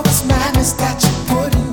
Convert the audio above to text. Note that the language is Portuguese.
all this madness that you put in